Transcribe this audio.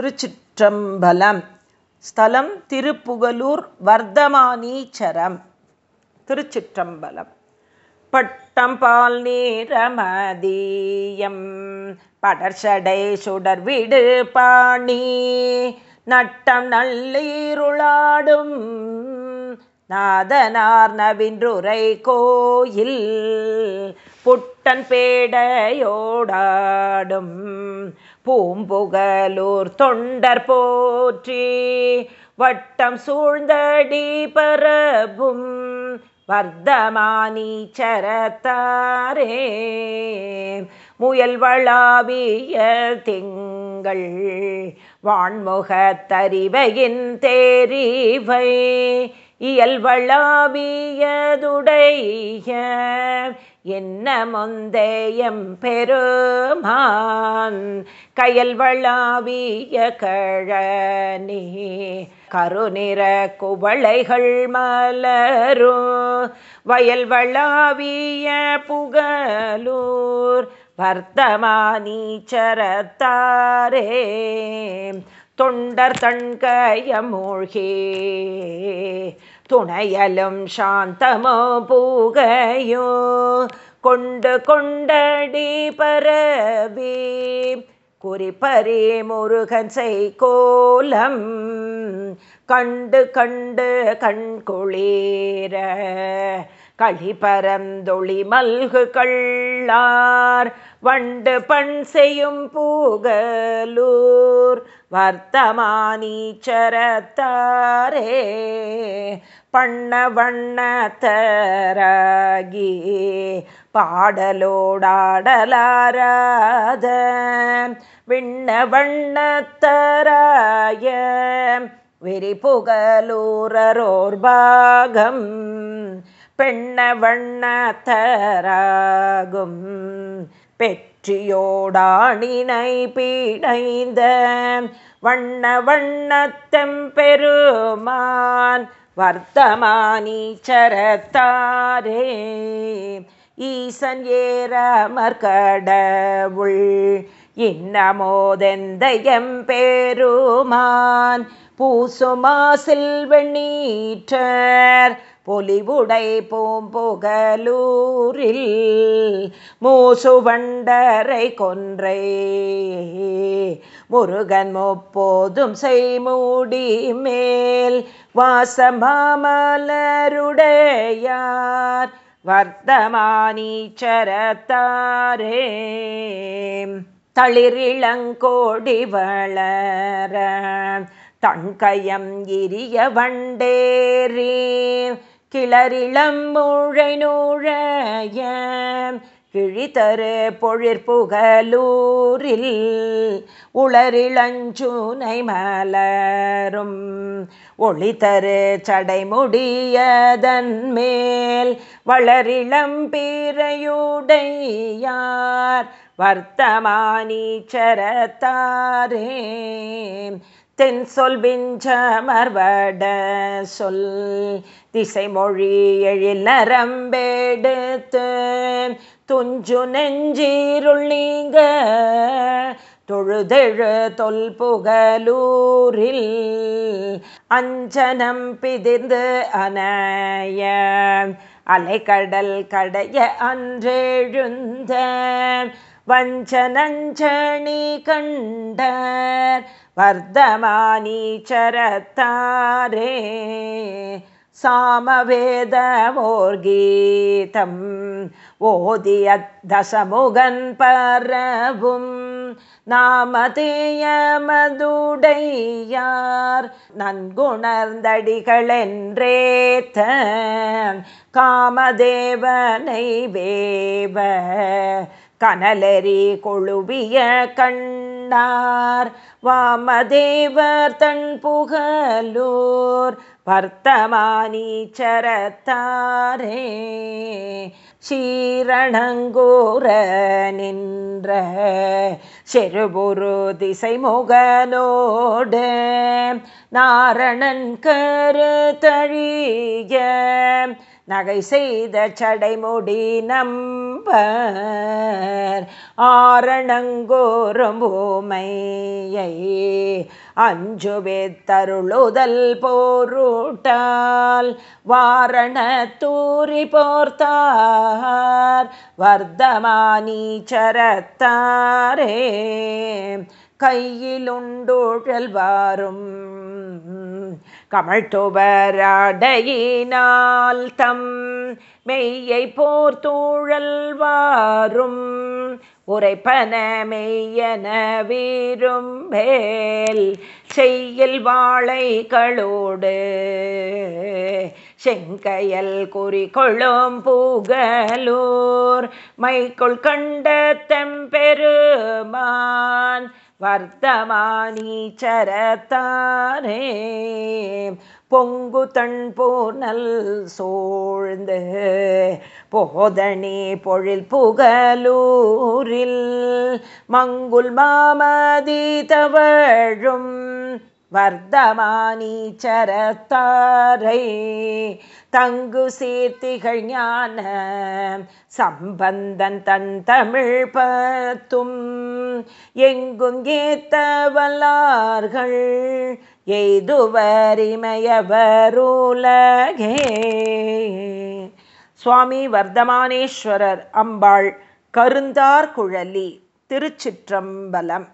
திருச்சிற்றம்பலம். ஸ்தலம் திருப்புகலூர் வர்தமானீச்சரம். திருச்சிற்றம்பலம். பட்டம் பால் நீரமதீயம். படர்ஷடை சுடர் விடு பாணி. நட்டம் நல்லீருளாடும். நாதனார் நவின்றுரை கோயில். புட்டன் பேடையோடாடும். பூம்புகலூர் தொண்டர் போற்றி வட்டம் சூழ்ந்தடி பரபும் வர்த்தமானீச்சரத்தாரே முயல் வளாவிய திங்கள் வான்முகத்தறிவையின் தேரிவை இயல்வளாவியதுடைய என்ன மொந்தேயம் பெருமான்? கயல் வளாவிய கழனி கருநிற குவளைகள் மலரும் வயல் வளாவிய புகலூர் வர்த்தமானீச்சரத்தாரே தொண்டர் தன்கயமூழ்கே துணையலும் சாந்தமோ பூகையோ கொண்டு கொண்டடி பரவி குறிப்பறி முருகன் செய் கோலம் கண்டு கண்டு கண்குளீர களி பரந்தொளி மல்கு கள்ளார் வண்டு பண் செய்யும் பூகலூர் வர்த்தமானீச்சரத்தாரே பண்ண வண்ணத்தராகி பாடலோடாடலாராத விண்ண வண்ணத்தராய வெறி புகலூரரோர் பாகம் பெண்ண வண்ணத்தராகும் பெற்றியோடாணினை பீடைந்த வண்ண வண்ணத்தெம்பெருமான் வர்த்தமானீச்சரத்தாரே ஈசன் ஏறமர் கடவுள் இன்னமோதெந்தயம் பெருமான் பூசுமாசில் வெண்ணீற்றர் பொலிவுடை பூம்புகலூரில் மூசுவண்டரை கொன்றை. முருகன் முப்போதும் செய்மூடி மேல் வாசமாமலருடையார் வர்த்தமானீச்சரத்தாரே தளிரிளங்கோடி வளர தண்கயம் இரிய வண்டேரி கிளறிளம் மூழை நூழைய கிழித்தரு பொழிற்புகலூரில் உளரிளஞ்சுனை மலரும். ஒளித்தரு சடைமுடியதன் மேல் வளரிளம் பீரையுடையார். வர்த்தமானீச்சரத்தாரே தென்சொல் விஞ்சமர்வட சொல் திசை மொழி எழில் நரம்பெடுத்து துஞ்சு நெஞ்சீருள் நீங்க தொழுதெழு தொல் புகலூரில். அஞ்சனம் பிதிர்ந்து அனைய அலைக்கடல் கடைய அன்றெழுந்த. வஞ்சனஞ்சணி கண்டர் வர்த்தமானீச்சரத்தாரே சாமவேதமோர் கீதம் ஓதிய தசமுகன் பரவும் நாமதேயமதுடையார் நன்குணர்ந்தடிகளென்றேத்த காமதேவனை வேவ கனலெறி கொழுவிய கண்ணார் வாமதேவர் தன் புகலூர் வர்த்தமானீச்சரத்தாரே சீரணங்கூர நின்ற செருபுரு திசை முகனோடு நாரணன் கருத்தழிய நகை செய்த சடைமுடி நம்பர் ஆரணங்கோறும் ஆரணங்கோரம்பூமையை அஞ்சுவே தருளுதல் போரூட்டால் வாரண தூரி போர்த்தார் வர்த்தமானீச்சரத்தாரே கையிலுண்டுழல் வாரும் கமழ்த்துவராடையினால் தம் மெய்யை போர் தூழல்வாரும் உரைப்பன மெய்யன வீரும்பேல் செய்யில் வாழைகளோடு செங்கையல் குறிக்கொள்ளும் பூகலூர் மைக்குள் கண்ட தெம்பெருமான் வர்த்தமானீச்சரத்தானே பொங்கு தன் போர்னல் சோழ்ந்து போதணி பொழில் புகலூரில் மங்குல் மாமதி தவழும் வர்த்தமானீச்சரத்தாரை தங்கு சீர்த்திகள் ஞான சம்பந்தன் தன் தமிழ் பத்தும். எங்கும் ஏத்த வல்லார்கள் எய்துவரிமயவருலகே. சுவாமி வர்தமானேஸ்வரர் அம்பாள் கருந்தார் குழலி திருச்சிற்றம்பலம்.